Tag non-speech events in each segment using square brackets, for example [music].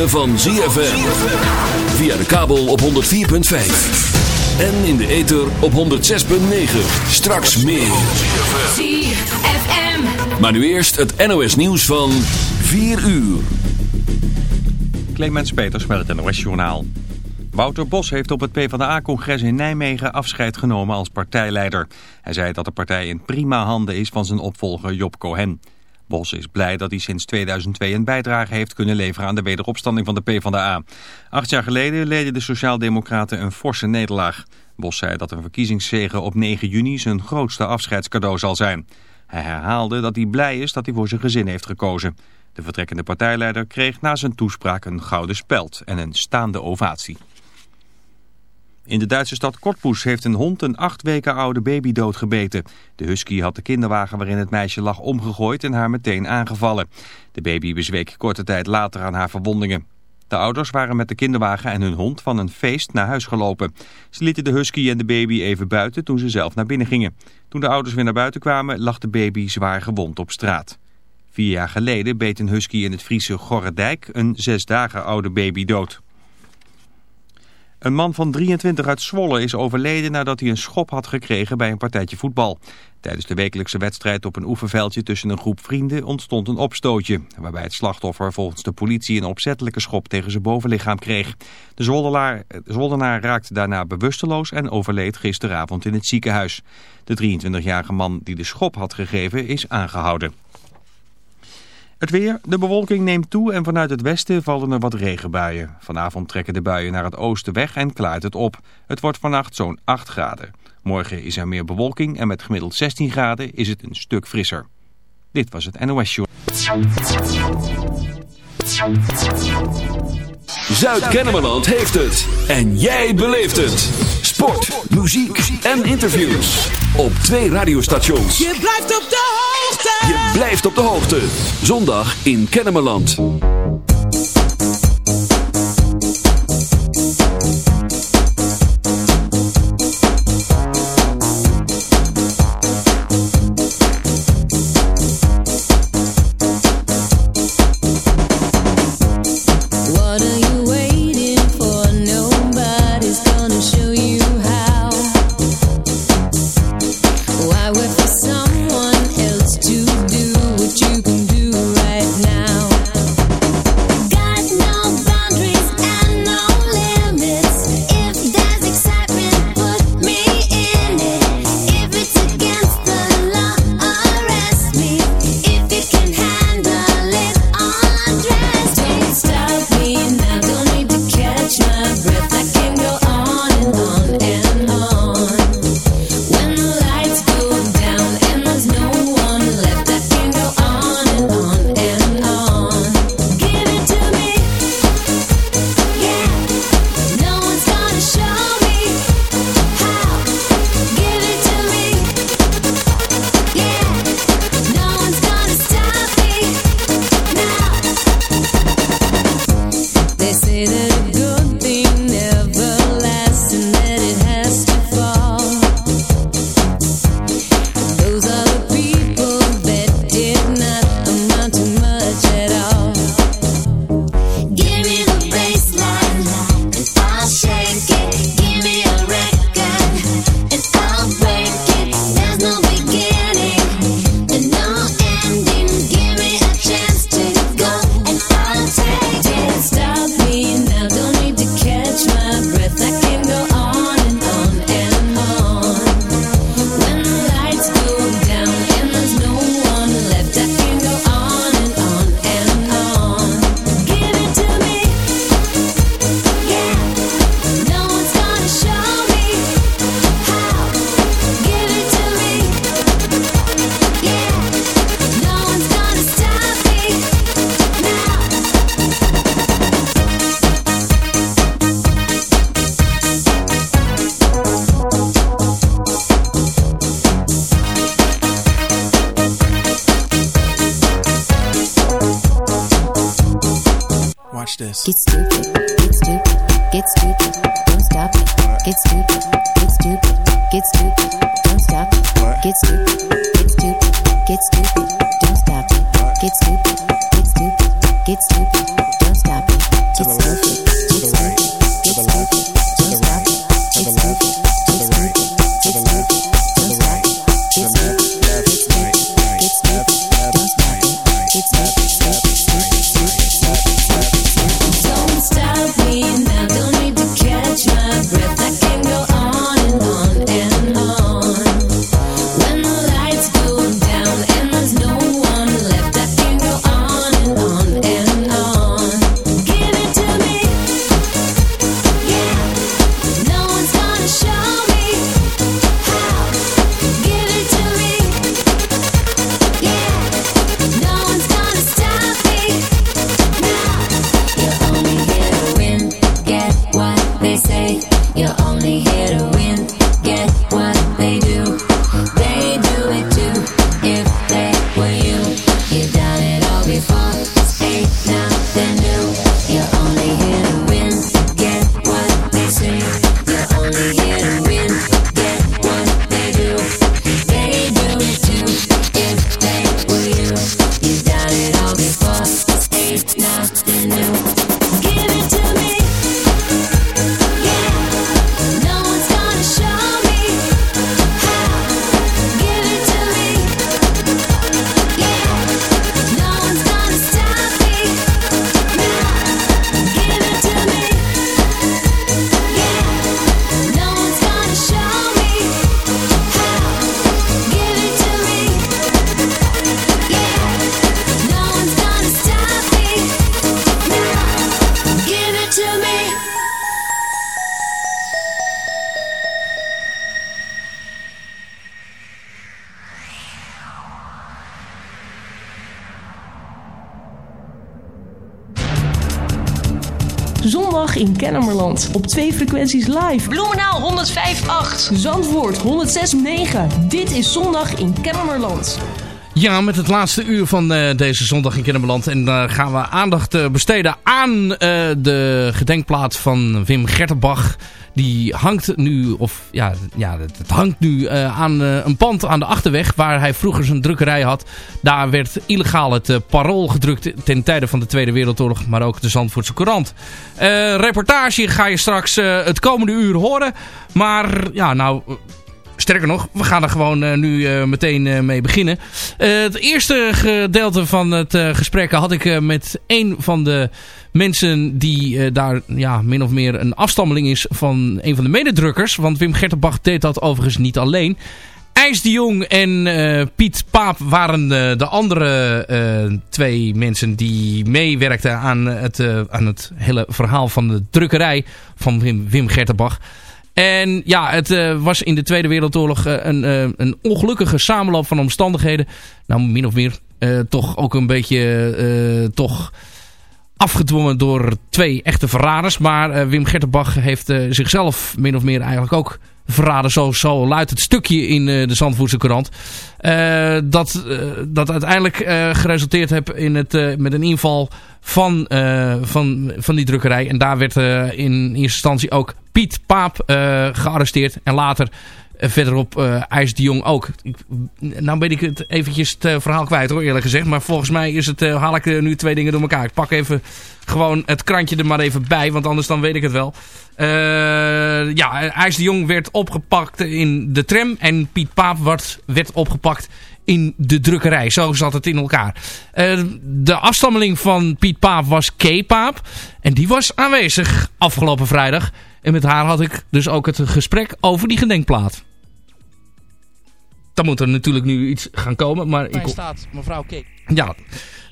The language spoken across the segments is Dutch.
ritme van ZFM. Via de kabel op 104.5. En in de ether op 106.9. Straks meer. ZFM. Maar nu eerst het NOS nieuws van 4 uur. Clemens Peters met het NOS Journaal. Wouter Bos heeft op het PvdA-congres in Nijmegen afscheid genomen als partijleider. Hij zei dat de partij in prima handen is van zijn opvolger Job Cohen. Bos is blij dat hij sinds 2002 een bijdrage heeft kunnen leveren aan de wederopstanding van de PvdA. Acht jaar geleden leden de Sociaaldemocraten een forse nederlaag. Bos zei dat een verkiezingszege op 9 juni zijn grootste afscheidscadeau zal zijn. Hij herhaalde dat hij blij is dat hij voor zijn gezin heeft gekozen. De vertrekkende partijleider kreeg na zijn toespraak een gouden speld en een staande ovatie. In de Duitse stad Cottbus heeft een hond een acht weken oude baby doodgebeten. De husky had de kinderwagen waarin het meisje lag omgegooid en haar meteen aangevallen. De baby bezweek korte tijd later aan haar verwondingen. De ouders waren met de kinderwagen en hun hond van een feest naar huis gelopen. Ze lieten de husky en de baby even buiten toen ze zelf naar binnen gingen. Toen de ouders weer naar buiten kwamen lag de baby zwaar gewond op straat. Vier jaar geleden beet een husky in het Friese Gorredijk een zes dagen oude baby dood. Een man van 23 uit Zwolle is overleden nadat hij een schop had gekregen bij een partijtje voetbal. Tijdens de wekelijkse wedstrijd op een oefenveldje tussen een groep vrienden ontstond een opstootje. Waarbij het slachtoffer volgens de politie een opzettelijke schop tegen zijn bovenlichaam kreeg. De Zwollenaar, raakte daarna bewusteloos en overleed gisteravond in het ziekenhuis. De 23-jarige man die de schop had gegeven is aangehouden. Het weer, de bewolking neemt toe en vanuit het westen vallen er wat regenbuien. Vanavond trekken de buien naar het oosten weg en klaart het op. Het wordt vannacht zo'n 8 graden. Morgen is er meer bewolking en met gemiddeld 16 graden is het een stuk frisser. Dit was het NOS Show. Zuid-Kennemerland heeft het. En jij beleeft het. Sport, muziek en interviews. Op twee radiostations. Je blijft op de hoogte. Je blijft op de hoogte. Zondag in Kennemerland. Op twee frequenties live. Bloemenaal 105.8. Zandvoort 106.9. Dit is Zondag in Kennemerland. Ja, met het laatste uur van eh, deze zondag in Kennemerland. En daar gaan we aandacht eh, besteden aan eh, de gedenkplaat van Wim Gertenbach. Die hangt nu, of ja, ja het, het hangt nu aan een pand aan de Achterweg. Waar hij vroeger zijn drukkerij had. Daar werd illegaal het parool gedrukt ten tijde van de Tweede Wereldoorlog. Maar ook de Zandvoortse Courant. reportage ga je straks het komende uur horen. Maar ja, nou... Sterker nog, we gaan er gewoon eh, nu eh, meteen eh, mee beginnen. het eerste gedeelte van het gesprek had ik met een van de mensen die daar ja, min of meer een afstammeling is van een van de mededrukkers. Want Wim Gertenbach deed dat overigens niet alleen. IJs de Jong en Piet Paap waren de andere twee mensen die meewerkten aan het, aan het hele verhaal van de drukkerij van Wim, Wim Gertenbach. En ja, het uh, was in de Tweede Wereldoorlog uh, een, uh, een ongelukkige samenloop van omstandigheden. Nou, min of meer toch ook een beetje toch afgedwongen door twee echte verraders. Maar Wim Gertenbach heeft zichzelf min of meer eigenlijk ook verraden. Zo, zo luidt het stukje in de Zandvoortse krant. dat, dat uiteindelijk geresulteerd heeft in het, met een inval van, van, van die drukkerij. En daar werd in eerste instantie ook Piet Paap uh, gearresteerd. En later uh, verderop uh, IJs de Jong ook. Nou ben ik het eventjes het verhaal kwijt hoor eerlijk gezegd. Maar volgens mij is het, haal ik nu twee dingen door elkaar. Ik pak even gewoon het krantje er maar even bij. Want anders dan weet ik het wel. ja, IJs de Jong werd opgepakt in de tram. En Piet Paap werd, werd opgepakt in de drukkerij. Zo zat het in elkaar. De afstammeling van Piet Paap was K. Paap. En die was aanwezig afgelopen vrijdag. En met haar had ik dus ook het gesprek over die gedenkplaat. Dan moet er natuurlijk nu iets gaan komen. Maar Daar ik... staat mevrouw K. Ja,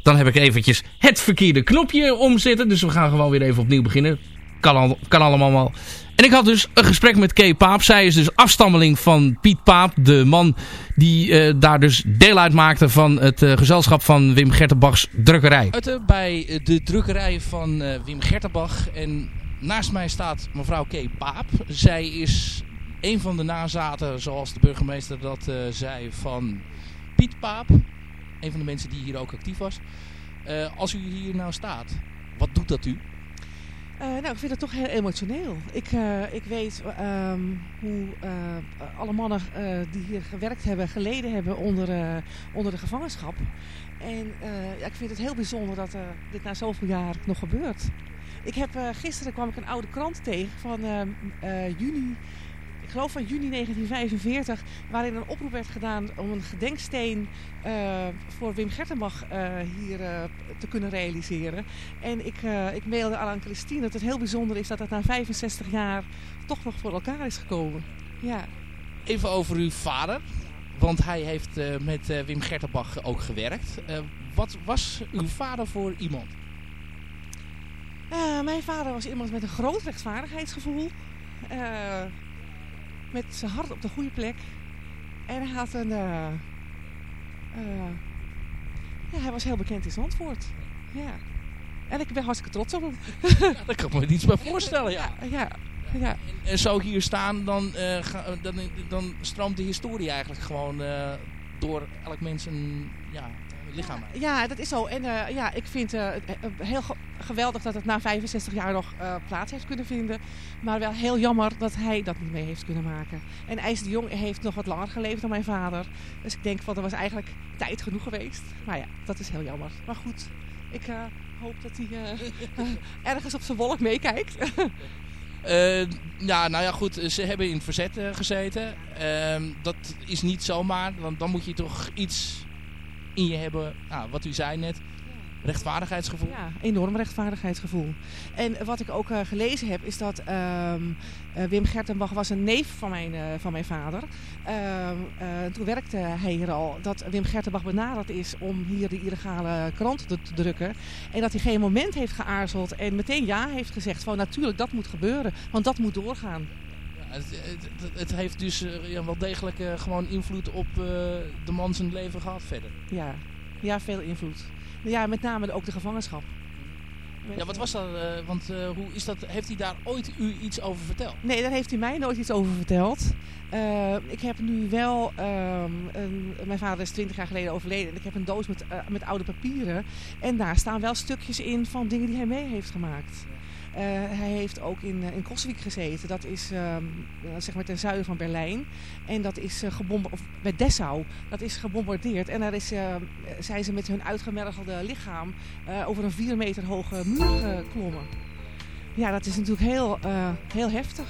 dan heb ik eventjes het verkeerde knopje omzetten. Dus we gaan gewoon weer even opnieuw beginnen. Kan, al, kan allemaal wel. En ik had dus een gesprek met Kay Paap. Zij is dus afstammeling van Piet Paap. De man die uh, daar dus deel uitmaakte van het uh, gezelschap van Wim Gertenbachs drukkerij. Uiten bij de drukkerij van uh, Wim Gertenbach. En naast mij staat mevrouw Kay Paap. Zij is een van de nazaten, zoals de burgemeester dat zei, van Piet Paap. Een van de mensen die hier ook actief was. als u hier nou staat, wat doet dat u? Eh, nou, ik vind het toch heel emotioneel. Ik, eh, ik weet ehm, hoe eh, alle mannen eh, die hier gewerkt hebben, geleden hebben onder, eh, onder de gevangenschap. En eh, ja, ik vind het heel bijzonder dat eh, dit na zoveel jaar nog gebeurt. Ik heb, eh, gisteren kwam ik een oude krant tegen van ehm, eh, juni, ik geloof van juni 1945, waarin een oproep werd gedaan om een gedenksteen eh, voor Wim Gertenbach eh, hier eh, te kunnen realiseren. En ik, eh, ik mailde aan Christine dat het heel bijzonder is dat het na 65 jaar toch nog voor elkaar is gekomen. Ja. Even over uw vader. Want hij heeft eh, met eh, Wim Gertenbach ook gewerkt. Eh, wat was uw vader voor iemand? Eh, mijn vader was iemand met een groot rechtvaardigheidsgevoel. Eh, met zijn hart op de goede plek. En hij had een... eh, ja, hij was heel bekend in Zandvoort. Ja. En ik ben hartstikke trots op hem. [laughs] Ja, daar kan ik me niets bij voorstellen, ja. Ja, ja. En zo hier staan, dan, ga- dan, dan stroomt de historie eigenlijk gewoon door elk mens een ja, lichaam. Ja, dat is zo. En eh, ja, ik vind eh, het eh, heel ge- geweldig dat het na 65 jaar nog eh, plaats heeft kunnen vinden. Maar wel heel jammer dat hij dat niet mee heeft kunnen maken. En IJs de Jong heeft nog wat langer geleefd dan mijn vader. Dus ik denk van, er was eigenlijk tijd genoeg geweest. Maar ja, dat is heel jammer. Maar goed, ik eh, hoop dat hij eh, [laughs] ergens op zijn wolk meekijkt. [laughs] Eh, ja, nou ja, goed. Ze hebben in het verzet gezeten. Ehm, dat is niet zomaar. Want dan moet je toch iets in je hebben. Nou, wat u zei net. Rechtvaardigheidsgevoel. Ja, enorm rechtvaardigheidsgevoel. En wat ik ook eh, gelezen heb, is dat ehm, eh, Wim Gertenbach was een neef van mijn, eh, van mijn vader. Ehm, eh, toen werkte hij hier al, dat Wim Gertenbach benaderd is om hier de illegale krant te, te drukken. En dat hij geen moment heeft geaarzeld en meteen ja heeft gezegd van natuurlijk, dat moet gebeuren. Want dat moet doorgaan. Het, het, het- het heeft dus eh, ja, wel degelijk eh, gewoon invloed op eh, de man zijn leven gehad verder. Ja, ja veel invloed. Ja, met name ook de gevangenschap. Ja, wat was dat? want hoe is dat? Heeft hij daar ooit u iets over verteld? Nee, daar heeft hij mij nooit iets over verteld. Ik heb nu wel, ehm, een, mijn vader is 20 jaar geleden overleden en ik heb een doos met, met oude papieren. En daar staan wel stukjes in van dingen die hij mee heeft gemaakt. Eh, hij heeft ook in, eh, in Koswijk gezeten. Dat is ehm, eh, zeg maar ten zuiden van Berlijn. En dat is gebombardeerd, bij Dessau. Dat is gebombardeerd. En daar is, zijn ze met hun uitgemergelde lichaam over een vier meter hoge muur geklommen. Ja, dat is natuurlijk heel, heel heftig.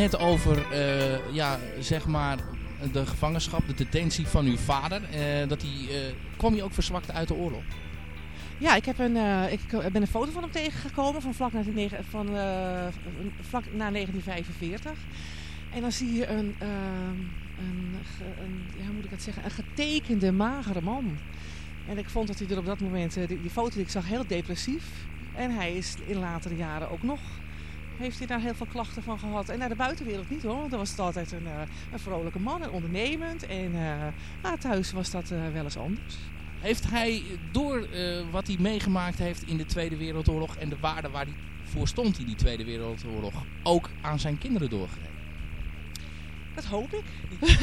Net over, eh, ja, zeg maar, de gevangenschap, de detentie van uw vader. Eh, dat hij, eh, kwam hij ook verzwakt uit de oorlog? Ja, ik, heb een, ik ben een foto van hem tegengekomen van vlak na, die van, vlak na 1945. En dan zie je een, een, ja, hoe moet ik het zeggen, een getekende, magere man. En ik vond dat hij er op dat moment, die, die foto die ik zag, heel depressief. En hij is in latere jaren ook nog, heeft hij daar heel veel klachten van gehad. En naar de buitenwereld niet hoor, want dan was altijd een, eh, een vrolijke man en ondernemend. En eh, nou, thuis was dat eh, wel eens anders. Heeft hij door wat hij meegemaakt heeft in de Tweede Wereldoorlog en de waarde waar hij voor stond in die Tweede Wereldoorlog ook aan zijn kinderen doorgegeven? Dat hoop ik.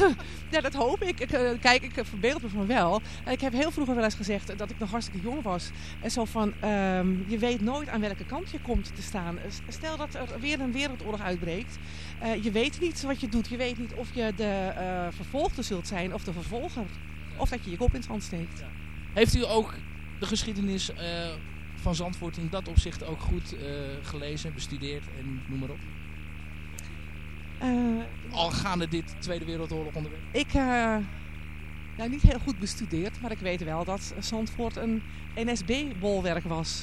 [laughs] ja, dat hoop ik. ik eh, kijk, ik verbeeld me van wel. En Ik heb heel vroeger wel eens gezegd dat ik nog hartstikke jong was. En zo van, ehm, je weet nooit aan welke kant je komt te staan. Stel dat er weer een wereldoorlog uitbreekt. Eh, je weet niet wat je doet. Je weet niet of je de eh, vervolgde zult zijn of de vervolger. Of dat je je kop in het zand steekt. Heeft u ook de geschiedenis eh, van Zandvoort in dat opzicht ook goed eh, gelezen, bestudeerd en noem maar op? Eh, Al gaande dit Tweede Wereldoorlog onderweg. Ik, nou, niet heel goed bestudeerd, maar ik weet wel dat Zandvoort een NSB-bolwerk was.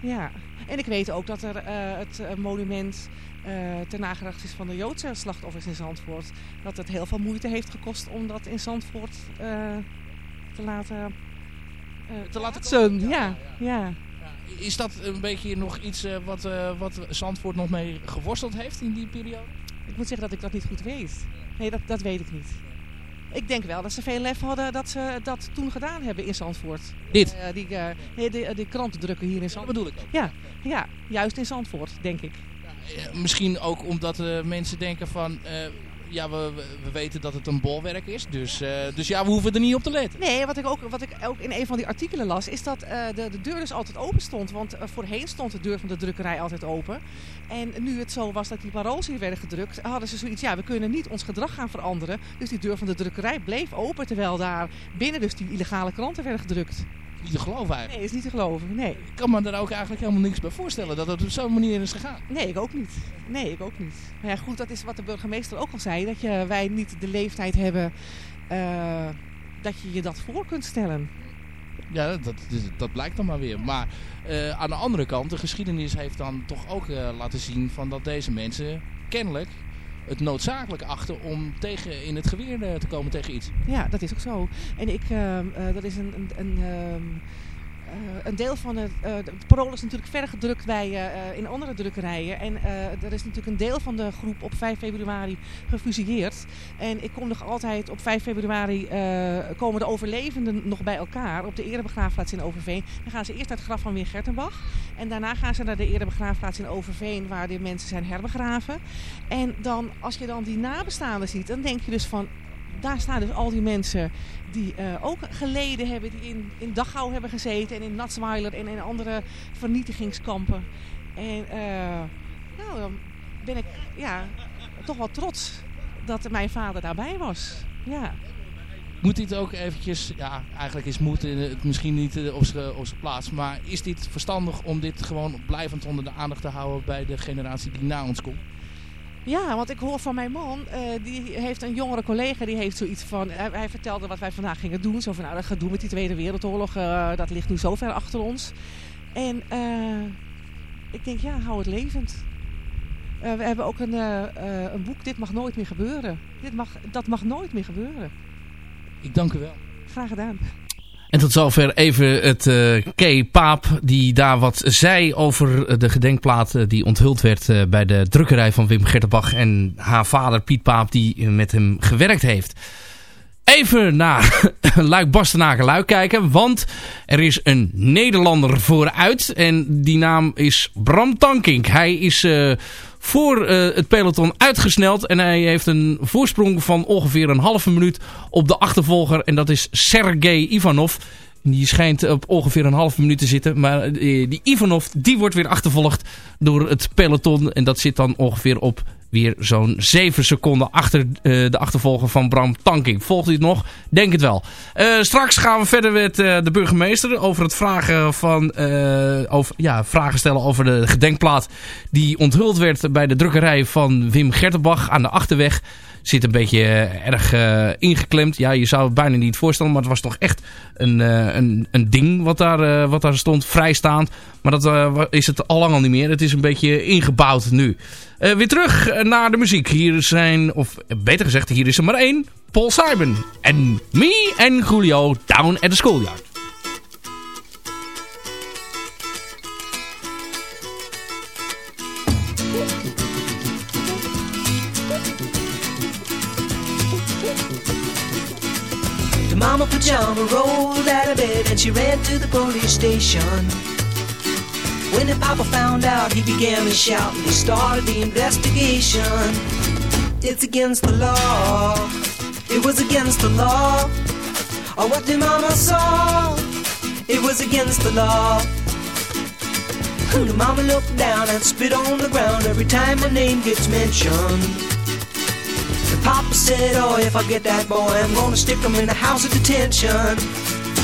Ja, en ik weet ook dat er uh, het monument uh, ter nagedachtenis van de Joodse slachtoffers in Zandvoort, dat het heel veel moeite heeft gekost om dat in Zandvoort te laten te laten ja, ja. ja. Is dat een beetje nog iets wat, wat Zandvoort nog mee geworsteld heeft in die periode? Ik moet zeggen dat ik dat niet goed weet. Nee, dat, dat weet ik niet. Ik denk wel dat ze veel lef hadden dat ze dat toen gedaan hebben in Zandvoort. Dit? Uh, die, uh, nee, die, die kranten drukken hier in Zandvoort. Dat bedoel ik ook. Ja, ja, juist in Zandvoort, denk ik. Ja, misschien ook omdat mensen denken van... ja, we, we, weten dat het een bolwerk is, dus, dus ja, we hoeven er niet op te letten. Nee, wat ik ook, wat ik ook in een van die artikelen las, is dat de, de deur dus altijd open stond. Want voorheen stond de deur van de drukkerij altijd open. En nu het zo was dat die paroles hier werden gedrukt, hadden ze zoiets, ja, we kunnen niet ons gedrag gaan veranderen. Dus die deur van de drukkerij bleef open, terwijl daar binnen dus die illegale kranten werden gedrukt. Niet te geloven eigenlijk. Nee, is niet te geloven, nee. Ik kan me daar ook eigenlijk helemaal niks bij voorstellen, dat het op zo'n manier is gegaan. Nee, ik ook niet. Nee, ik ook niet. Maar ja, goed, dat is wat de burgemeester ook al zei, dat je, wij niet de leeftijd hebben uh, dat je je dat voor kunt stellen. Ja, dat, dat, dat blijkt dan maar weer. Maar uh, aan de andere kant, de geschiedenis heeft dan toch ook uh, laten zien van dat deze mensen kennelijk het noodzakelijk achten om tegen in het geweer uh, te komen tegen iets. Ja, dat is ook zo. En ik, dat is een, een, een uh, een deel van het, het parool is natuurlijk verder gedrukt bij, uh, in andere drukkerijen. En er is natuurlijk een deel van de groep op 5 februari gefusilleerd. En ik kom nog altijd op 5 februari komen de overlevenden nog bij elkaar op de erebegraafplaats in Overveen. Dan gaan ze eerst naar het graf van Wim Gertenbach. En daarna gaan ze naar de erebegraafplaats in Overveen waar de mensen zijn herbegraven. En dan, als je dan die nabestaanden ziet, dan denk je dus van daar staan dus al die mensen die uh, ook geleden hebben, die in, in Dachau hebben gezeten en in Natzweiler en in andere vernietigingskampen. En uh, nou, dan ben ik ja, toch wel trots dat mijn vader daarbij was. Ja. Moet dit ook eventjes, ja, eigenlijk is moed het misschien niet op zijn plaats, maar is dit verstandig om dit gewoon blijvend onder de aandacht te houden bij de generatie die na ons komt? Ja, want ik hoor van mijn man, uh, die heeft een jongere collega, die heeft zoiets van, uh, hij vertelde wat wij vandaag gingen doen. Zo van, nou dat gaat doen met die Tweede Wereldoorlog, uh, dat ligt nu zo ver achter ons. En ik denk, ja, hou het levend. we hebben ook een, een boek, Dit mag nooit meer gebeuren. Dit mag, dat mag nooit meer gebeuren. Ik dank u wel. Graag gedaan. En tot zover even het uh, Kay Paap die daar wat zei over de gedenkplaat uh, die onthuld werd uh, bij de drukkerij van Wim Gertenbach en haar vader Piet Paap die met hem gewerkt heeft. Even naar [laughs] Luik Bastenaken Luik kijken, want er is een Nederlander vooruit en die naam is Bram Tankink. Hij is voor uh, het peloton uitgesneld. En hij heeft een voorsprong van ongeveer een halve minuut op de achtervolger. En dat is Sergej Ivanov. Die schijnt op ongeveer een halve minuut te zitten. Maar uh, die Ivanov die wordt weer achtervolgd door het peloton. En dat zit dan ongeveer op weer zo'n 7 seconden achter uh, de achtervolger van Bram Tankink. Volgt het nog? Denk het wel. Uh, straks gaan we verder met uh, de burgemeester over het vragen van over, ja, vragen stellen over de gedenkplaat die onthuld werd bij de drukkerij van Wim Gertenbach aan de Achterweg zit een beetje erg uh, ingeklemd. Ja, je zou het bijna niet voorstellen, maar het was toch echt een, uh, een, een ding wat daar, wat daar stond, vrijstaand. Maar dat is het al lang al niet meer. Het is een beetje ingebouwd nu. weer terug naar de muziek. Hier zijn, of beter gezegd, hier is er maar één. Paul Simon. En me en Julio down at the schoolyard. She ran to the police station. When the papa found out, he began to shout and he started the investigation. It's against the law. It was against the law. Oh, what the mama saw? It was against the law. The mama looked down and spit on the ground every time my name gets mentioned. The papa said, oh, if I get that boy, I'm gonna stick him in the house of detention.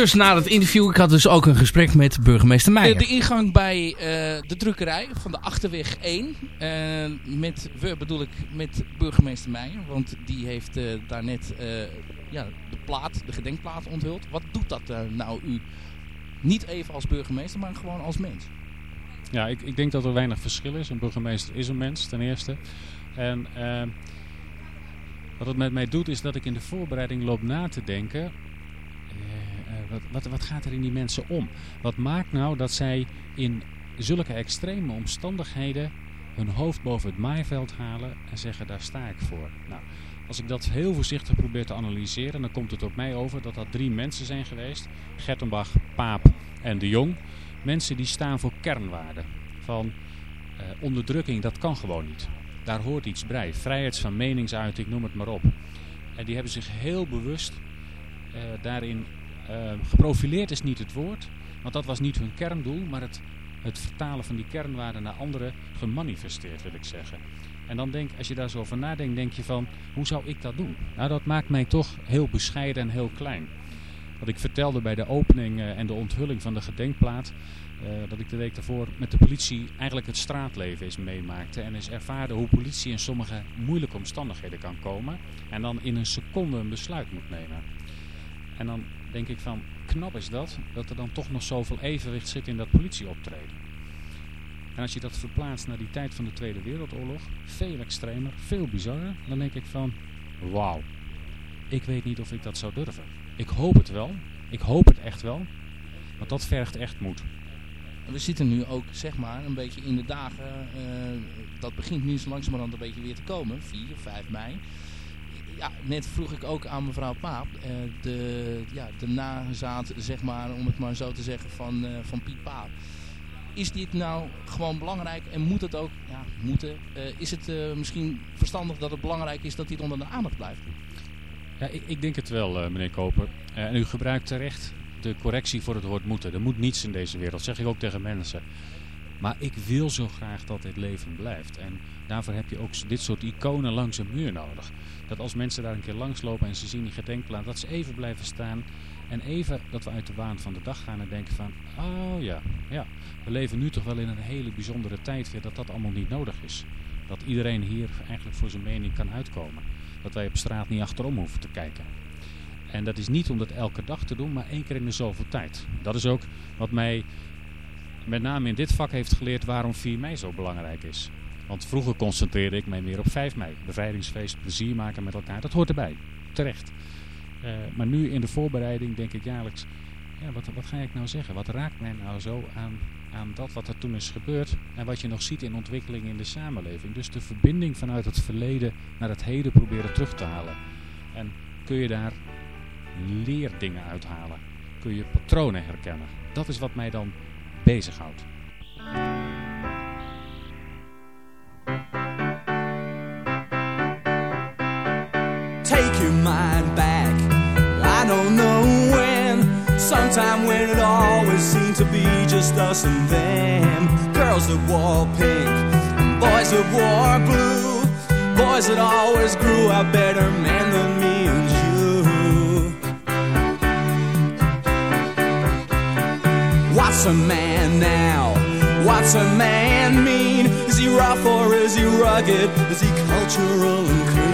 Dus naar het interview. Ik had dus ook een gesprek met burgemeester Meijer. De, de ingang bij uh, de drukkerij van de Achterweg 1. Uh, met, we bedoel ik met burgemeester Meijer. Want die heeft uh, daar net ja, de plaat, de gedenkplaat onthuld. Wat doet dat nou u? Niet even als burgemeester, maar gewoon als mens. Ja, ik, ik denk dat er weinig verschil is. Een burgemeester is een mens, ten eerste. En wat het met mij doet, is dat ik in de voorbereiding loop na te denken wat, wat, wat gaat er in die mensen om? Wat maakt nou dat zij in zulke extreme omstandigheden hun hoofd boven het maaiveld halen en zeggen daar sta ik voor? Nou, als ik dat heel voorzichtig probeer te analyseren, dan komt het op mij over dat dat drie mensen zijn geweest. Gertenbach, Paap en de Jong. Mensen die staan voor kernwaarden. Van eh, onderdrukking, dat kan gewoon niet. Daar hoort iets bij. Vrijheid van meningsuiting, noem het maar op. En die hebben zich heel bewust uh, daarin uh, geprofileerd is niet het woord, want dat was niet hun kerndoel, maar het, het vertalen van die kernwaarden naar anderen gemanifesteerd wil ik zeggen. En dan denk, als je daar zo over nadenkt, denk je van, hoe zou ik dat doen? Nou, dat maakt mij toch heel bescheiden en heel klein. Wat ik vertelde bij de opening uh, en de onthulling van de gedenkplaat, uh, dat ik de week daarvoor met de politie eigenlijk het straatleven eens meemaakte. En eens ervaarde hoe politie in sommige moeilijke omstandigheden kan komen. En dan in een seconde een besluit moet nemen. En dan denk ik van, knap is dat, dat er dan toch nog zoveel evenwicht zit in dat politieoptreden. En als je dat verplaatst naar die tijd van de Tweede Wereldoorlog, veel extremer, veel bizarrer, dan denk ik van, wauw, ik weet niet of ik dat zou durven. Ik hoop het wel, ik hoop het echt wel, want dat vergt echt moed. we zitten nu ook zeg maar een beetje in de dagen, eh, dat begint nu zo langzamerhand een beetje weer te komen, 4, 5 mei. Ja, net vroeg ik ook aan mevrouw Paap, eh, de, ja, de nazaat zeg maar, om het maar zo te zeggen, van, eh, van Piet Paap. Is dit nou gewoon belangrijk en moet het ook, ja, moeten, eh, is het misschien verstandig dat het belangrijk is dat dit onder de aandacht blijft? Ja, ik, ik denk het wel, meneer Koper. En u gebruikt terecht de correctie voor het woord moeten. Er moet niets in deze wereld, zeg ik ook tegen mensen. Maar ik wil zo graag dat dit leven blijft. En daarvoor heb je ook dit soort iconen langs een muur nodig. Dat als mensen daar een keer langslopen en ze zien die gedenkplaat, dat ze even blijven staan. En even dat we uit de waan van de dag gaan en denken van, oh ja, ja, we leven nu toch wel in een hele bijzondere tijd weer dat dat allemaal niet nodig is. Dat iedereen hier eigenlijk voor zijn mening kan uitkomen. Dat wij op straat niet achterom hoeven te kijken. En dat is niet om dat elke dag te doen, maar één keer in de zoveel tijd. Dat is ook wat mij met name in dit vak heeft geleerd waarom 4 mei zo belangrijk is. Want vroeger concentreerde ik mij meer op 5 mei. Bevrijdingsfeest, plezier maken met elkaar, dat hoort erbij. Terecht. Eh, maar nu in de voorbereiding denk ik jaarlijks, ja, wat, wat ga ik nou zeggen? Wat raakt mij nou zo aan, aan dat wat er toen is gebeurd en wat je nog ziet in ontwikkeling in de samenleving? Dus de verbinding vanuit het verleden naar het heden proberen terug te halen. En kun je daar leerdingen uithalen? Kun je patronen herkennen? Dat is wat mij dan bezighoudt. To be just us and them. Girls that wore pink, boys that wore blue, boys that always grew up better men than me and you. What's a man now? What's a man mean? Is he rough or is he rugged? Is he cultural and clean?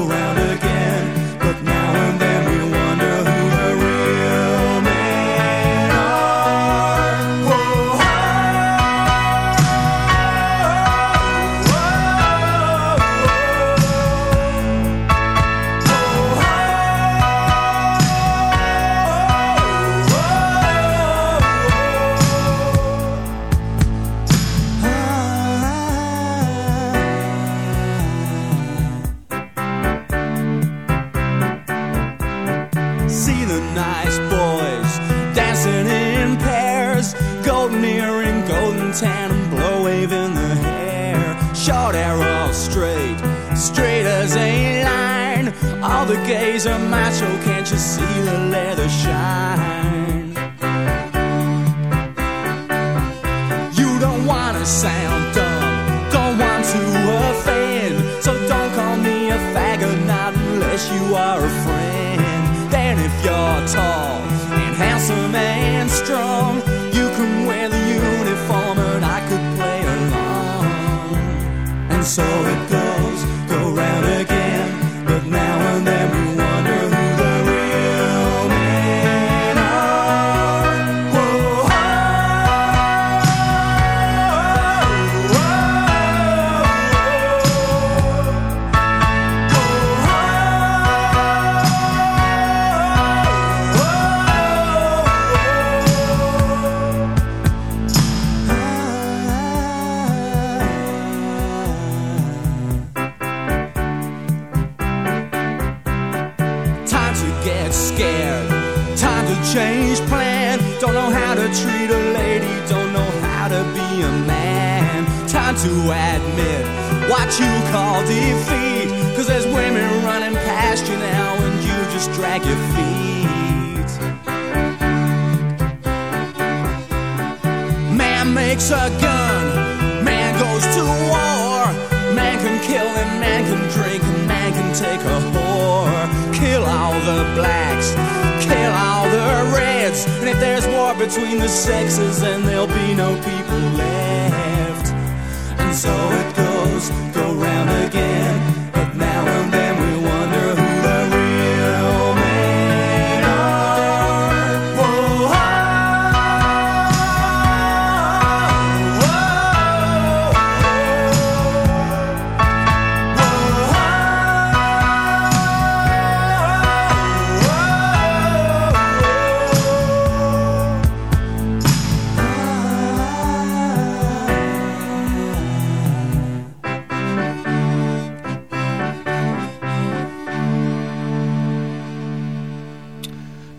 as a line. All the gays are macho, can't you see the leather shine? You don't wanna sound dumb, don't want to offend, so don't call me a faggot, not unless you are a friend. Then if you're tall and handsome and strong, you can wear the uniform and I could play along. And so it goes, take a whore. Kill all the blacks, kill all the reds. And if there's war between the sexes, then there'll be no people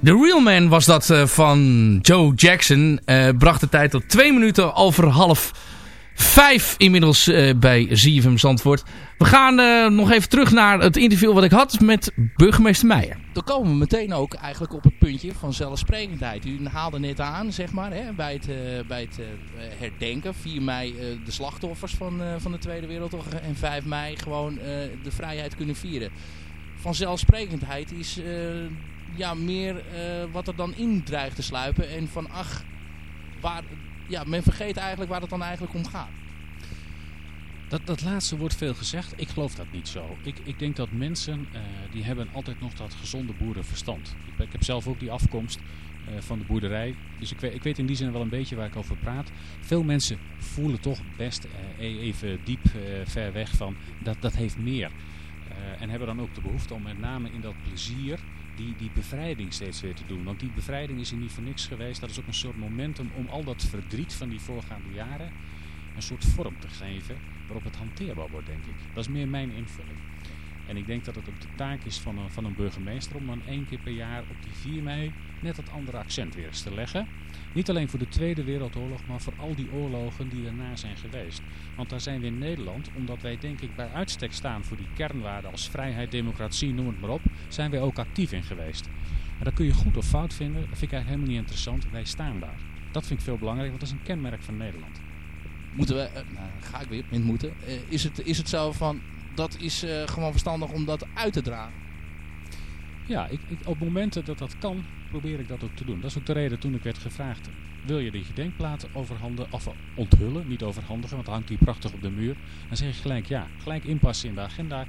The Real Man was dat eh, van Joe Jackson. Eh, bracht de tijd tot twee minuten over half vijf inmiddels eh, bij ZFM Zandvoort. We gaan nog even terug naar het interview wat ik had met burgemeester Meijer. Dan komen we meteen ook eigenlijk op het puntje van zelfsprekendheid. U haalde net aan, zeg maar, hè, bij het, bij het herdenken. 4 mei de slachtoffers van, van de Tweede Wereldoorlog en 5 mei gewoon de vrijheid kunnen vieren. Vanzelfsprekendheid is ja, meer eh, wat er dan in dreigt te sluipen. En van ach, waar, ja, men vergeet eigenlijk waar het dan eigenlijk om gaat. Dat, dat laatste wordt veel gezegd. Ik geloof dat niet zo. Ik, ik denk dat mensen, eh, die hebben altijd nog dat gezonde boerenverstand. Ik, ik heb zelf ook die afkomst eh, van de boerderij. Dus ik weet, ik weet in die zin wel een beetje waar ik over praat. Veel mensen voelen toch best e- even diep ver weg van dat, dat heeft meer. En hebben dan ook de behoefte om met name in dat plezier die, die bevrijding steeds weer te doen. Want die bevrijding is hier niet voor niks geweest. Dat is ook een soort momentum om al dat verdriet van die voorgaande jaren een soort vorm te geven waarop het hanteerbaar wordt, denk ik. Dat is meer mijn invulling. En ik denk dat het ook de taak is van een, van een burgemeester om dan één keer per jaar op die 4 mei net dat andere accent weer eens te leggen. Niet alleen voor de Tweede Wereldoorlog, maar voor al die oorlogen die daarna zijn geweest. Want daar zijn we in Nederland, omdat wij denk ik bij uitstek staan voor die kernwaarden als vrijheid, democratie, noem het maar op, zijn wij ook actief in geweest. En dat kun je goed of fout vinden, dat vind ik eigenlijk helemaal niet interessant. Wij staan daar. Dat vind ik veel belangrijker, want dat is een kenmerk van Nederland. Moeten we, eh, nou, ga ik weer met moeten. Eh, is, het, is het zo van, dat is eh, gewoon verstandig om dat uit te dragen? Ja, ik, op momenten dat dat kan, probeer ik dat ook te doen. Dat is ook de reden toen ik werd gevraagd, wil je de gedenkplaten overhandigen, of onthullen, niet overhandigen, want dan hangt die prachtig op de muur. Dan zeg ik gelijk ja, gelijk inpassen in de agenda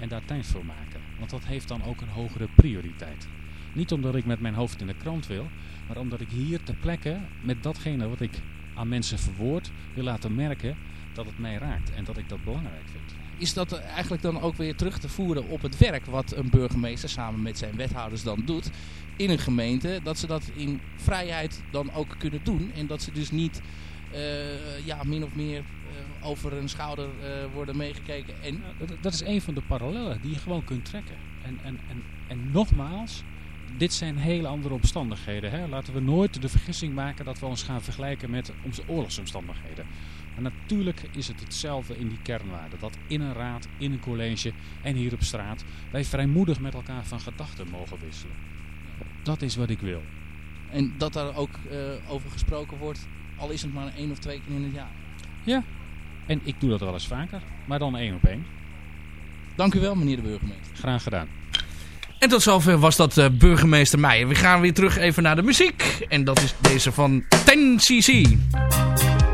en daar tijd voor maken. Want dat heeft dan ook een hogere prioriteit. Niet omdat ik met mijn hoofd in de krant wil, maar omdat ik hier ter plekke met datgene wat ik aan mensen verwoord wil laten merken dat het mij raakt en dat ik dat belangrijk vind. Is dat eigenlijk dan ook weer terug te voeren op het werk wat een burgemeester samen met zijn wethouders dan doet in een gemeente? Dat ze dat in vrijheid dan ook kunnen doen en dat ze dus niet eh, ja, min of meer eh, over hun schouder eh, worden meegekeken. En Dat, dat is een van de parallellen die je gewoon kunt trekken. En, en, en, en nogmaals, dit zijn hele andere omstandigheden. Hè? Laten we nooit de vergissing maken dat we ons gaan vergelijken met onze oorlogsomstandigheden. Maar natuurlijk is het hetzelfde in die kernwaarden. Dat in een raad, in een college en hier op straat wij vrijmoedig met elkaar van gedachten mogen wisselen. Dat is wat ik wil. En dat daar ook eh, over gesproken wordt, al is het maar één of twee keer in het jaar. Ja, en ik doe dat wel eens vaker, maar dan één op één. Dank u wel, meneer de burgemeester. Graag gedaan. En tot zover was dat eh, burgemeester Meijer. We gaan weer terug even naar de muziek. En dat is deze van 10cc. I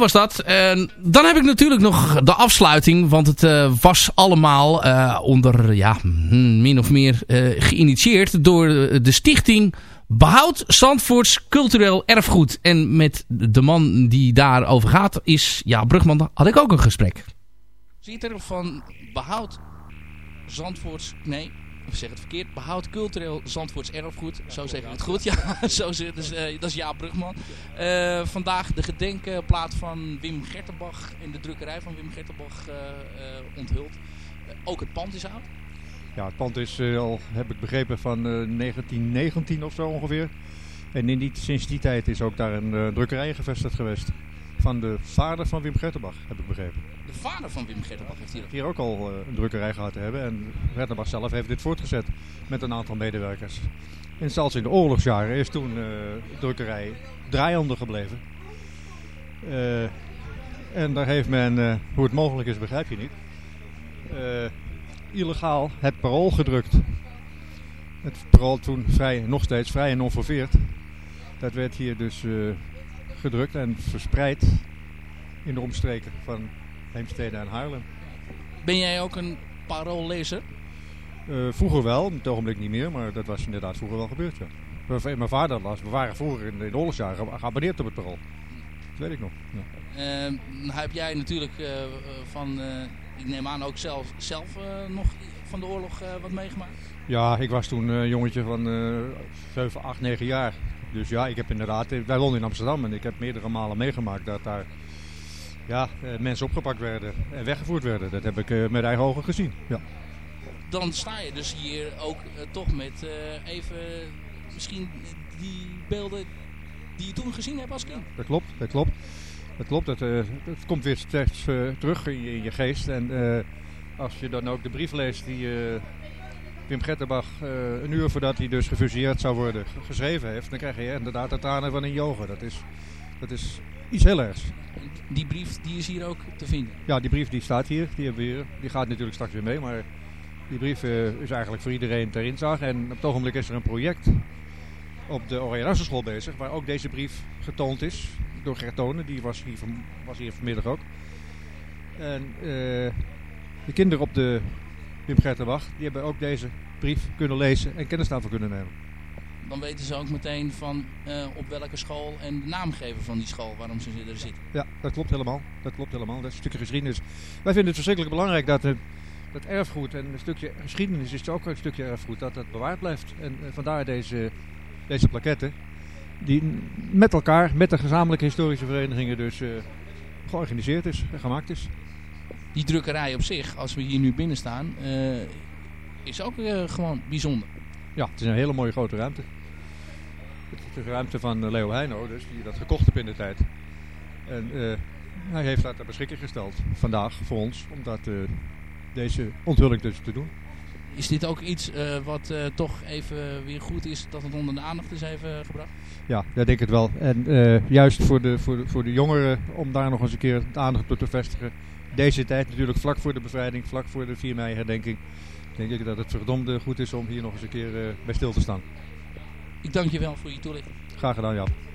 was dat. En dan heb ik natuurlijk nog de afsluiting. Want het eh, was allemaal eh, onder, ja, hmm, min of meer eh, geïnitieerd door de stichting Behoud Zandvoorts Cultureel Erfgoed. En met de man die daarover gaat is, ja, Brugman, had ik ook een gesprek. Ziet er van behoud Zandvoorts... Nee, ik zeg het verkeerd. Behoud cultureel Zandvoorts erfgoed. Zo zeg ik het goed. Ja, [laughs] zo zit, dus, eh, dat is Jaap Brugman. Eh, vandaag de gedenkplaat van Wim Gertenbach en de drukkerij van Wim Gertenbach eh, eh, onthuld. Ook het pand is oud. Ja, het pand is eh, al, heb ik begrepen, van eh, 1919 of zo ongeveer. En in die, sinds die tijd is ook daar een drukkerij gevestigd geweest. Van de vader van Wim Gertenbach, heb ik begrepen. De vader van Wim Gertenbach heeft hier ook. Hier ook al eh, een drukkerij gehad te hebben. En Gertenbach zelf heeft dit voortgezet met een aantal medewerkers. En zelfs in de oorlogsjaren is toen eh, de drukkerij draaiende gebleven. Eh, en daar heeft men, hoe het mogelijk is begrijp je niet, illegaal het parool gedrukt. Het parool toen vrij, nog steeds vrij en onverveerd. Dat werd hier dus gedrukt en verspreid in de omstreken van Heemstede en Haarlem. Ben jij ook een paroollezer? Eh, vroeger wel, op het ogenblik niet meer, maar dat was inderdaad vroeger wel gebeurd. Ja. Mijn- vader las, we waren vroeger in de, oorlogsjaren ge- geabonneerd op het parool. Dat weet ik nog. Ja. Eh, nou heb jij natuurlijk eh, van, eh, ik neem aan ook zelf, zelf nog van de oorlog wat meegemaakt. Ja, ik was toen een jongetje van eh 7, 8, 9 jaar. Dus ja, ik heb inderdaad, eh, wij woonden in Amsterdam en ik heb meerdere malen meegemaakt dat daar ja, eh, mensen opgepakt werden en weggevoerd werden. Dat heb ik eh, met eigen ogen gezien. Ja. Dan sta je dus hier ook toch met even misschien die beelden die je toen gezien hebt als kind. Dat klopt, dat klopt. Dat klopt, dat, dat komt weer steeds terug in je, in je geest. En als je dan ook de brief leest die Wim Getterbach eh, een uur voordat hij dus gefusilleerd zou worden geschreven heeft, dan krijg je inderdaad de tranen van je ogen. Dat is, dat is iets heel ergs. Die brief die is hier ook te vinden. Ja, die brief die staat hier, die, hebben we hier. die gaat natuurlijk straks weer mee, maar die brief eh, is eigenlijk voor iedereen ter inzage. En op het ogenblik is er een project op de Oranje School bezig, waar ook deze brief getoond is door Gert Tonen, die was hier, van, was hier vanmiddag ook. En eh, de kinderen op de Wim Gertenbach, die hebben ook deze brief kunnen lezen en kennis daarvan kunnen nemen. Dan weten ze ook meteen van eh, op welke school en de naamgever van die school waarom ze er zitten. Ja, dat klopt helemaal. Dat klopt helemaal. Dat is een stukje geschiedenis. Wij vinden het verschrikkelijk belangrijk dat het, dat erfgoed en een stukje geschiedenis is ook een stukje erfgoed, dat dat bewaard blijft. En eh, vandaar deze, deze plaketten, die met elkaar, met de gezamenlijke historische verenigingen dus eh, georganiseerd is en gemaakt is die drukkerij op zich, als we hier nu binnen staan, eh, is ook eh, gewoon bijzonder. Ja, het is een hele mooie grote ruimte. Het is de ruimte van eh, Leo Heino, dus, die dat gekocht heeft in de tijd. En hij heeft dat ter beschikking gesteld vandaag voor ons, om deze onthulling dus te doen. Is dit ook iets wat toch even weer goed is dat het onder de aandacht is even gebracht? Ja, dat denk ik wel. En juist voor de, voor, de, voor de jongeren om daar nog eens een keer de aandacht op te vestigen deze tijd natuurlijk vlak voor de bevrijding, vlak voor de 4 mei herdenking. Denk ik dat het verdomde goed is om hier nog eens een keer eh, bij stil te staan. Ik dank je wel voor je toelichting. Graag gedaan, Jan.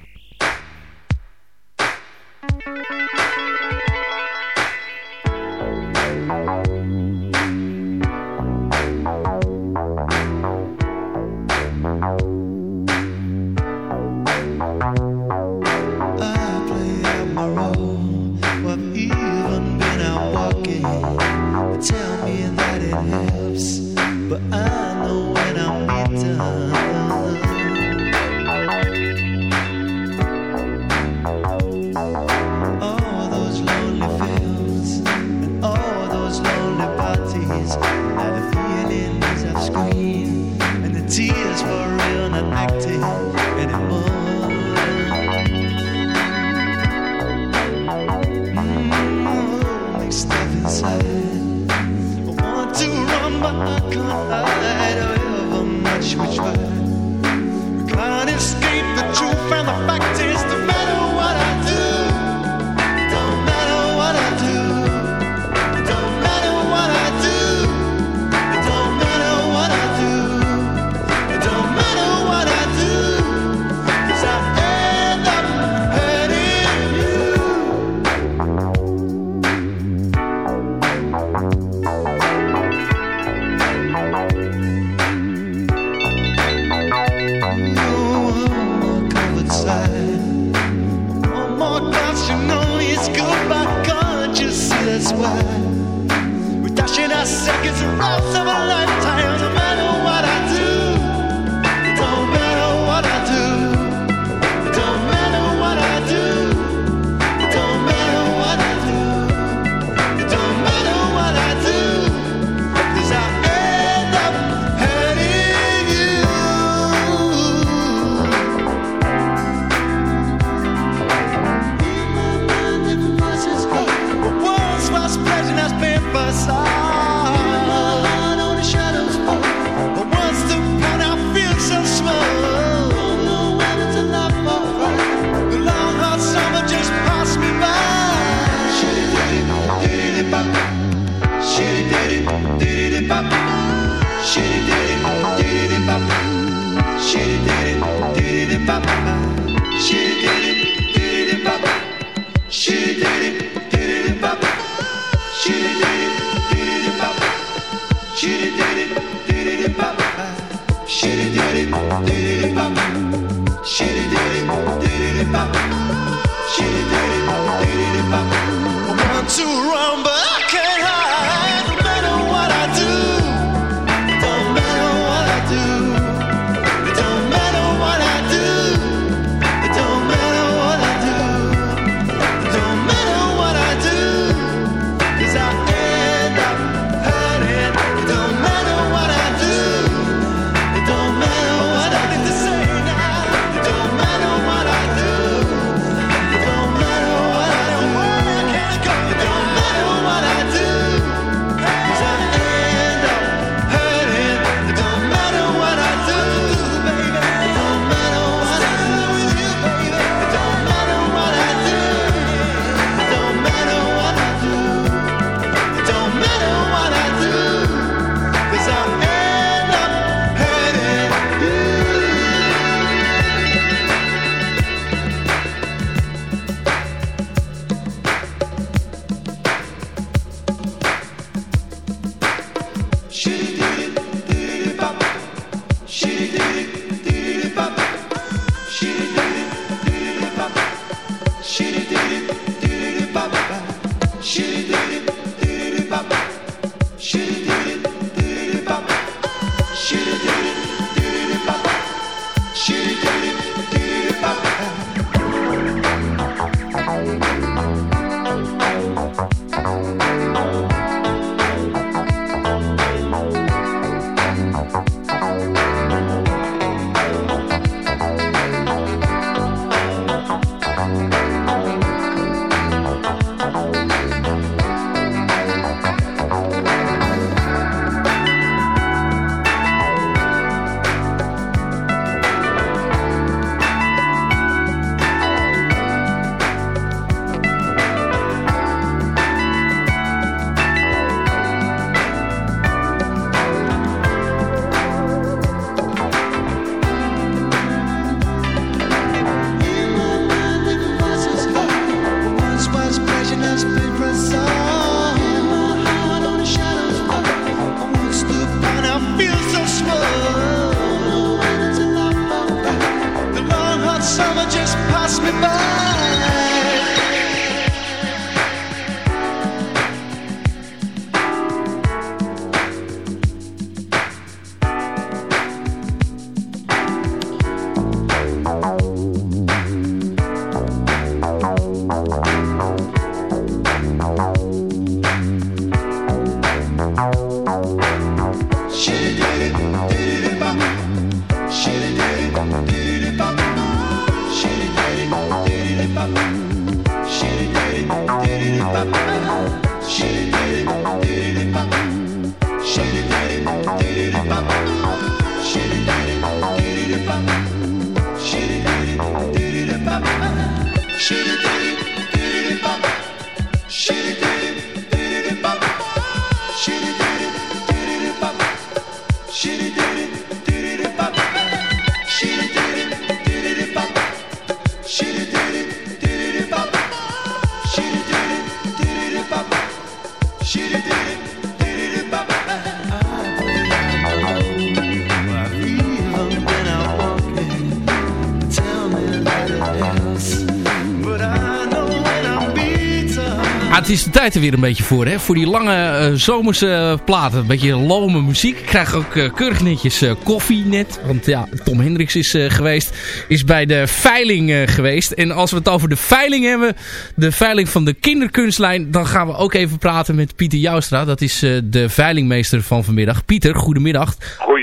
Tijd er weer een beetje voor, hè? Voor die lange eh, zomerse platen. Een beetje lome muziek. Ik krijg ook eh, keurig netjes eh, koffie net. Want ja, Tom Hendricks is geweest. Is bij de veiling geweest. En als we het over de veiling hebben. De veiling van de kinderkunstlijn. Dan gaan we ook even praten met Pieter Joustra. Dat is de veilingmeester van vanmiddag. Pieter, goedemiddag. Goedemiddag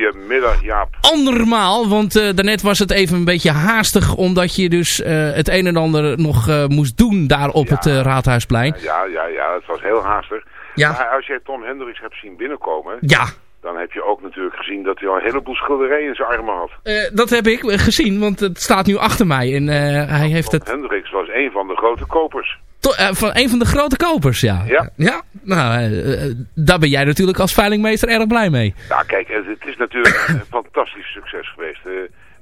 Jaap. Andermaal, want eh, daarnet was het even een beetje haastig. Omdat je dus eh, het een en ander nog eh, moest doen daar op het Raadhuisplein. Ja, ja, ja, het was heel haastig. Ja. Maar als jij Tom Hendricks hebt zien binnenkomen... Ja. dan heb je ook natuurlijk gezien dat hij al een heleboel schilderijen in zijn armen had. Dat heb ik gezien, want het staat nu achter mij. En hij heeft Tom het... Hendricks was een van de grote kopers. To- eh, van een van de grote kopers, ja. Ja. Ja, nou, eh, eh, daar ben jij natuurlijk als veilingmeester erg blij mee. Nou kijk, het, het is natuurlijk een fantastisch succes geweest. Eh,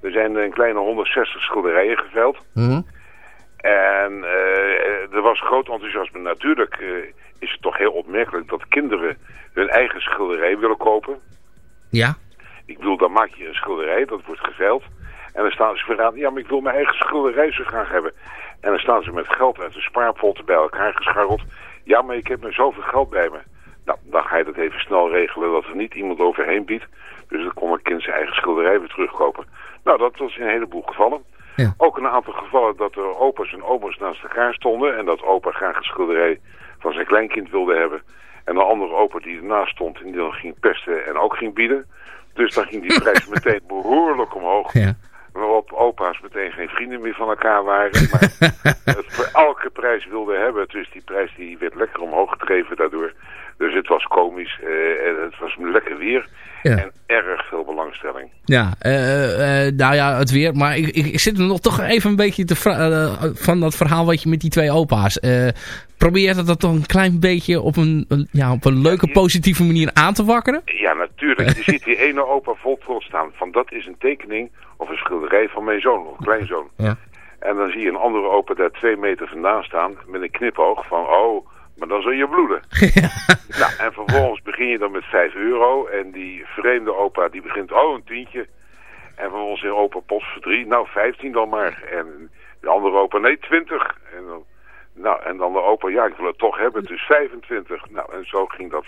er zijn een kleine 160 schilderijen geveld. En eh, er was groot enthousiasme. Natuurlijk is het toch heel opmerkelijk dat kinderen hun eigen schilderij willen kopen. Ja. Ik bedoel, dan maak je een schilderij, dat wordt geveild. En dan staan ze weer aan, ja, maar ik wil mijn eigen schilderij zo graag hebben. En dan staan ze met geld uit de spaarpotten bij elkaar gescharreld. Ja, maar ik heb me zoveel geld bij me. Nou, dan ga je dat even snel regelen dat er niet iemand overheen biedt. Dus dan kon een kind zijn eigen schilderij weer terugkopen. Nou, dat was in een heleboel gevallen. Ja. Ook een aantal gevallen dat er opa's en oma's naast elkaar stonden. En dat opa graag een schilderij van zijn kleinkind wilde hebben. En een andere opa die ernaast stond en die dan ging pesten en ook ging bieden. Dus dan ging die prijs [laughs] meteen behoorlijk omhoog. Ja. Waarop opa's meteen geen vrienden meer van elkaar waren. Maar [laughs] het voor elke prijs wilden hebben. Dus die prijs die werd lekker omhoog gedreven daardoor. Dus het was komisch. eh, en het was lekker weer. Ja. En erg veel belangstelling. Ja, eh, eh, nou ja, het weer. Maar ik, ik, ik zit er nog toch even een beetje te eh, van dat verhaal wat je met die twee opa's. eh probeer je dat dan een klein beetje op een, een- ja, op een leuke, positieve manier aan te wakkeren? Ja, natuurlijk. [laughs] Je ziet die ene opa vol trots staan. Van dat is een tekening of een schilderij van mijn zoon of kleinzoon. Ja. En dan zie je een andere opa daar twee meter vandaan staan met een knipoog van, oh, maar dan zal je bloeden. [laughs] Nou, en vervolgens begin je dan met 5 euro en die vreemde opa die begint, oh, een tientje. En vervolgens in opa post voor drie, nou, 15 dan maar. En de andere opa, nee, 20. En dan, nou, en dan de opa, ja, ik wil het toch hebben, dus 25. Nou, en zo ging dat.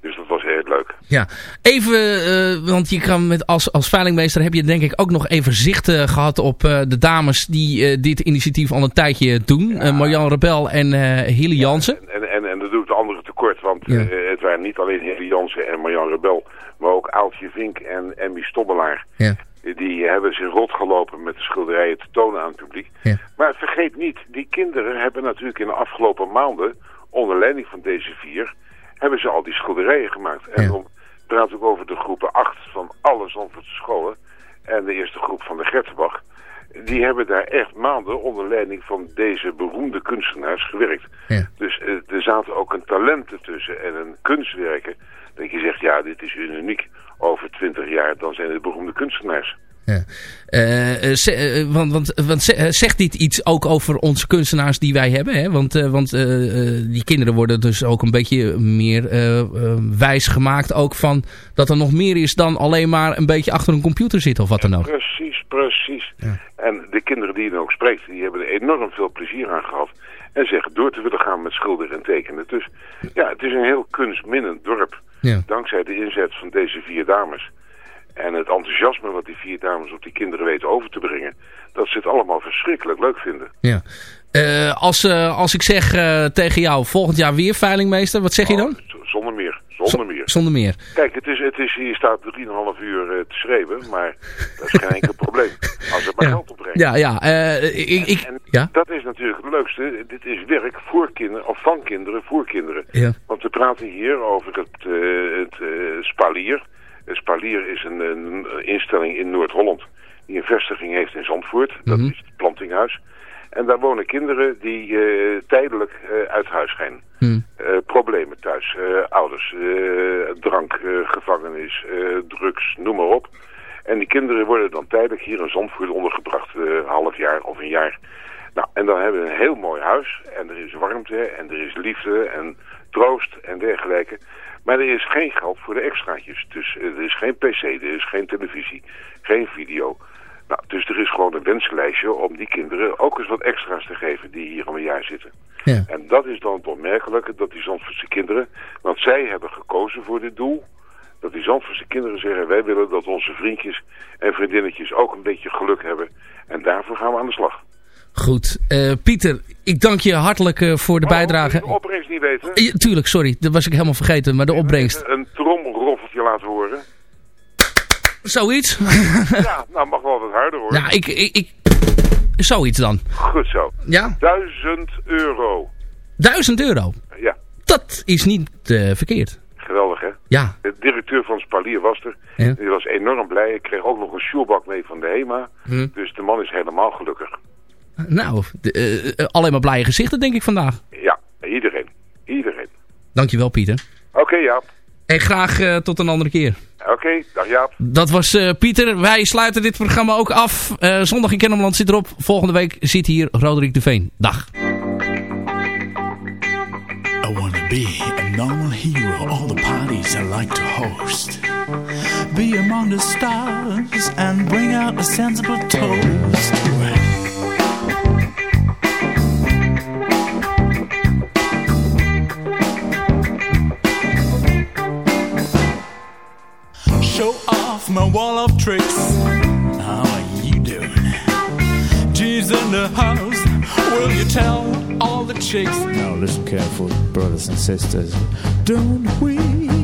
Dus dat was heel leuk. Ja, even, eh, want je kan met als, als veilingmeester heb je denk ik ook nog even zicht eh, gehad op eh, de dames die dit initiatief al een tijdje doen. Marjan Rebel en Hilly Jansen. En, en, en dat doe ik de anderen tekort, want Ja. het waren niet alleen Heli Jansen en Marjan Rebel, maar ook Aaltje Vink en Emmy Stobbelaar. Ja. Die hebben zich rot gelopen met de schilderijen te tonen aan het publiek. Ja. Maar vergeet niet, die kinderen hebben natuurlijk in de afgelopen maanden, onder leiding van deze vier, hebben ze al die schilderijen gemaakt. En dan praat ik over de groepen 8 van alle Zandvoortse scholen en de eerste groep van de Gertenbach. Die hebben daar echt maanden onder leiding van deze beroemde kunstenaars gewerkt. Ja. Dus eh, er zaten ook een talenten tussen en een kunstwerken. Dat je zegt, ja, dit is uniek. Over twintig jaar, dan zijn het beroemde kunstenaars. Eh, eh, ze- eh, want want, want ze- zegt dit iets ook over onze kunstenaars die wij hebben? Hè? Want, want die kinderen worden dus ook een beetje meer wijs gemaakt. Ook van dat er nog meer is dan alleen maar een beetje achter een computer zitten of wat dan ook. Precies, precies. En de kinderen die je ook spreekt, die hebben er enorm veel plezier aan gehad. En zeggen door te willen gaan met schilderen en tekenen. Dus ja, het is een heel kunstminnend dorp. Ja. Dankzij de inzet van deze vier dames. En het enthousiasme wat die vier dames op die kinderen weten over te brengen. Dat ze het allemaal verschrikkelijk leuk vinden. Ja. Eh, als, eh, als ik zeg eh, tegen jou volgend jaar weer veilingmeester, wat zeg je dan? Z- Zonder meer, zonder meer. Zonder meer. Kijk, het is, het is, hier staat 3,5 uur te schreeuwen, maar dat is geen enkel [laughs] probleem. Als het maar Ja. geld opbrengt. Ja, ja. ik, ik, En ja. dat is natuurlijk het leukste. Dit is werk voor kinderen, of van kinderen voor kinderen. Ja. Want we praten hier over het, het Spalier. Spalier is een, een instelling in Noord-Holland die een vestiging heeft in Zandvoort. Dat Mhm. is het plantinghuis. En daar wonen kinderen die eh, tijdelijk eh, uit huis gaan. Hm. Eh, problemen thuis, ouders, drank, gevangenis, drugs, noem maar op. En die kinderen worden dan tijdelijk hier in Zandvoort ondergebracht, een half jaar of een jaar. Nou, en dan hebben we een heel mooi huis en er is warmte en er is liefde en troost en dergelijke. Maar er is geen geld voor de extraatjes. Dus eh, er is geen pc, er is geen televisie, geen video. Nou, dus er is gewoon een wenslijstje om die kinderen ook eens wat extra's te geven die hier al een jaar zitten. Ja. En dat is dan het opmerkelijke, dat die Zandvoortse kinderen, want zij hebben gekozen voor dit doel, dat die Zandvoortse kinderen zeggen, wij willen dat onze vriendjes en vriendinnetjes ook een beetje geluk hebben. En daarvoor gaan we aan de slag. Goed. Eh, Pieter, ik dank je hartelijk eh, voor de bijdrage. De opbrengst niet weten? Ja, tuurlijk, sorry. Dat was ik helemaal vergeten. Maar de opbrengst. Een tromroffeltje laten horen. Zoiets? [laughs] ja, nou mag wel wat harder hoor. Nou, ik, ik, ik... Zoiets dan. Goed zo. Ja? Duizend euro. Duizend euro. Ja, Dat is niet eh, verkeerd. geweldig hè? Ja. De directeur van Spalier was er. Ja. Die was enorm blij. Ik kreeg ook nog een sjoelbak mee van de HEMA. Hm. Dus de man is helemaal gelukkig. Nou, de, eh, eh, alleen maar blije gezichten denk ik vandaag. Ja, iedereen. Iedereen. Dankjewel Pieter. Oké Jaap. En graag eh, tot een andere keer. Oké, dag Jaap. Dat was eh, Pieter. Wij sluiten dit programma ook af. Eh, zondag in Kennemerland zit erop. Volgende week zit hier Roderick de Veen. Dag. I wanna be a normal hero, all the parties I like to host. Be among the stars and bring out a sensible toast. Show off my wall of tricks. How are you doing? G's in the house. Will you tell all the chicks? Now listen careful, brothers and sisters. Don't we?